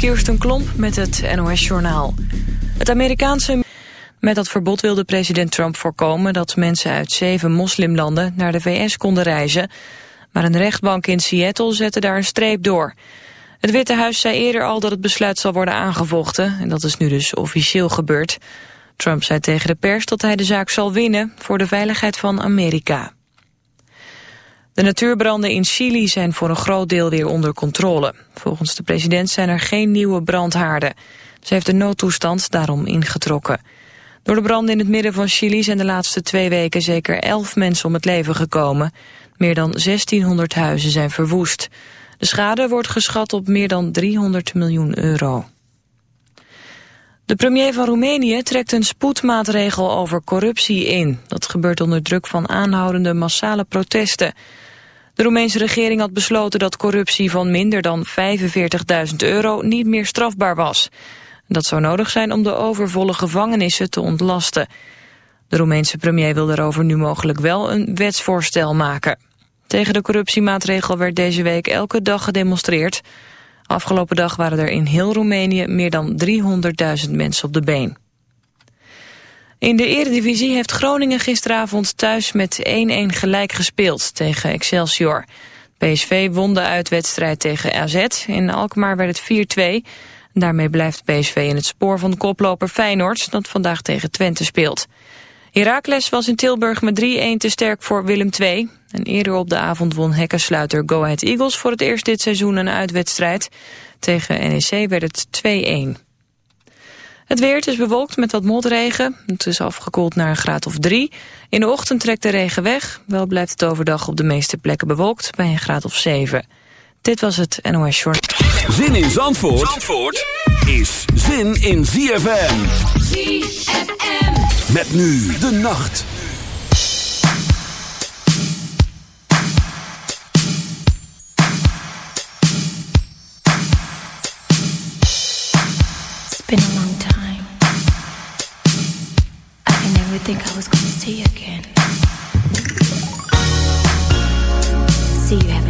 Kirsten Klomp met het NOS-journaal. Het Amerikaanse... Met dat verbod wilde president Trump voorkomen dat mensen uit zeven moslimlanden naar de VS konden reizen. Maar een rechtbank in Seattle zette daar een streep door. Het Witte Huis zei eerder al dat het besluit zal worden aangevochten. En dat is nu dus officieel gebeurd. Trump zei tegen de pers dat hij de zaak zal winnen voor de veiligheid van Amerika. De natuurbranden in Chili zijn voor een groot deel weer onder controle. Volgens de president zijn er geen nieuwe brandhaarden. Ze heeft de noodtoestand daarom ingetrokken. Door de branden in het midden van Chili zijn de laatste twee weken zeker elf mensen om het leven gekomen. Meer dan 1600 huizen zijn verwoest. De schade wordt geschat op meer dan 300 miljoen euro. De premier van Roemenië trekt een spoedmaatregel over corruptie in. Dat gebeurt onder druk van aanhoudende massale protesten. De Roemeense regering had besloten dat corruptie van minder dan 45.000 euro niet meer strafbaar was. Dat zou nodig zijn om de overvolle gevangenissen te ontlasten. De Roemeense premier wil daarover nu mogelijk wel een wetsvoorstel maken. Tegen de corruptiemaatregel werd deze week elke dag gedemonstreerd. Afgelopen dag waren er in heel Roemenië meer dan 300.000 mensen op de been. In de eredivisie heeft Groningen gisteravond thuis met 1-1 gelijk gespeeld tegen Excelsior. PSV won de uitwedstrijd tegen AZ. In Alkmaar werd het 4-2. Daarmee blijft PSV in het spoor van koploper Feyenoord... dat vandaag tegen Twente speelt. Heracles was in Tilburg met 3-1 te sterk voor Willem II. En eerder op de avond won hekkensluiter Go Ahead Eagles... voor het eerst dit seizoen een uitwedstrijd. Tegen NEC werd het 2-1. Het weer is bewolkt met wat motregen. Het is afgekoeld naar een graad of drie. In de ochtend trekt de regen weg. Wel blijft het overdag op de meeste plekken bewolkt bij een graad of zeven. Dit was het NOS Short. Zin in Zandvoort, Zandvoort is zin in ZFM. ZFM. Met nu de nacht. It's think I was to see you again. See, you haven't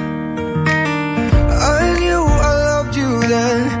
hidden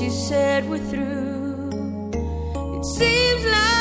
You said we're through. It seems like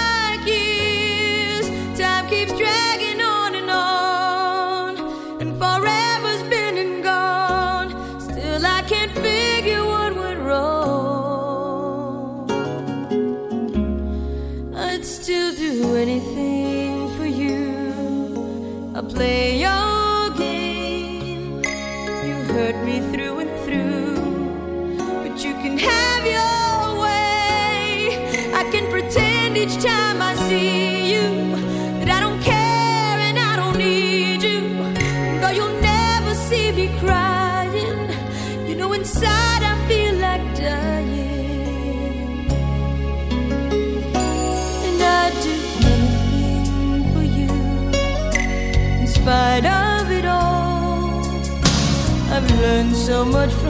so much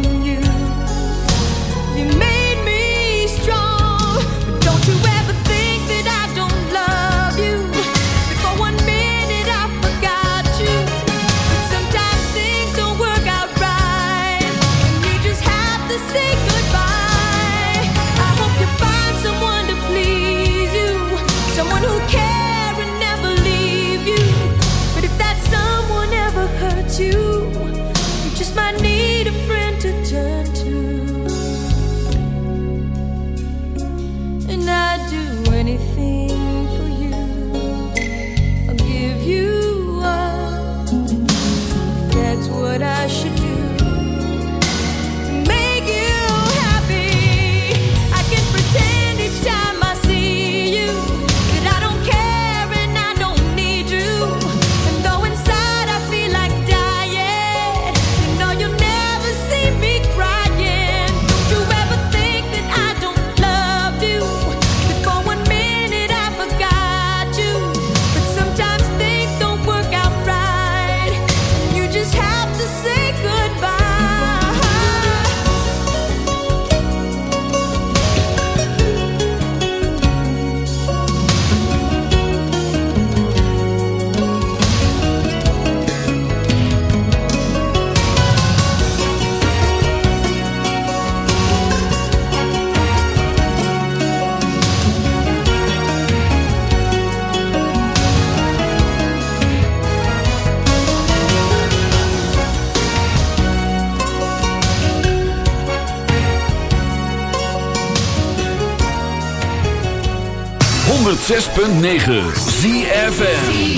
106.9 ZFN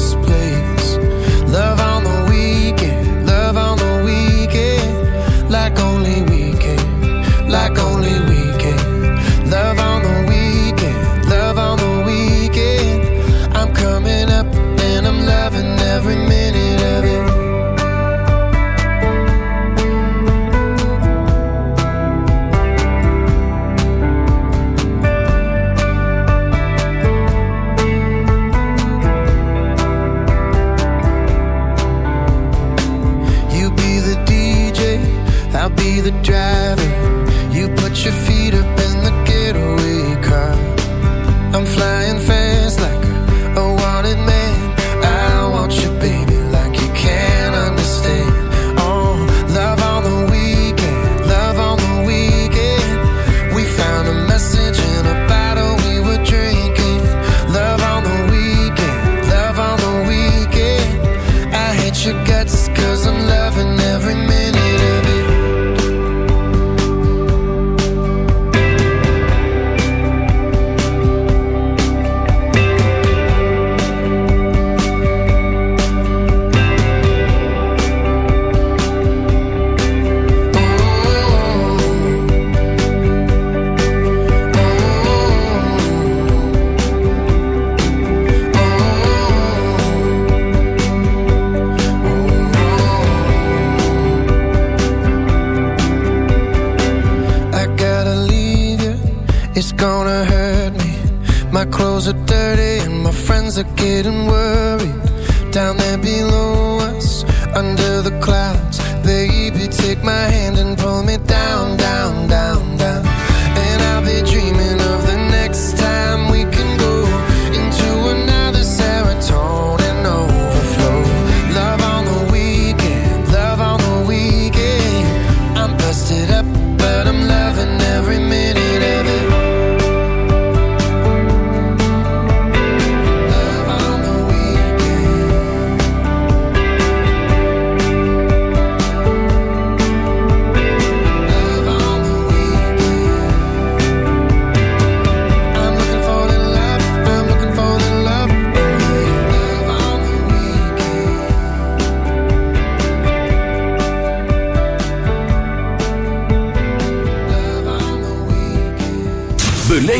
this place. Love,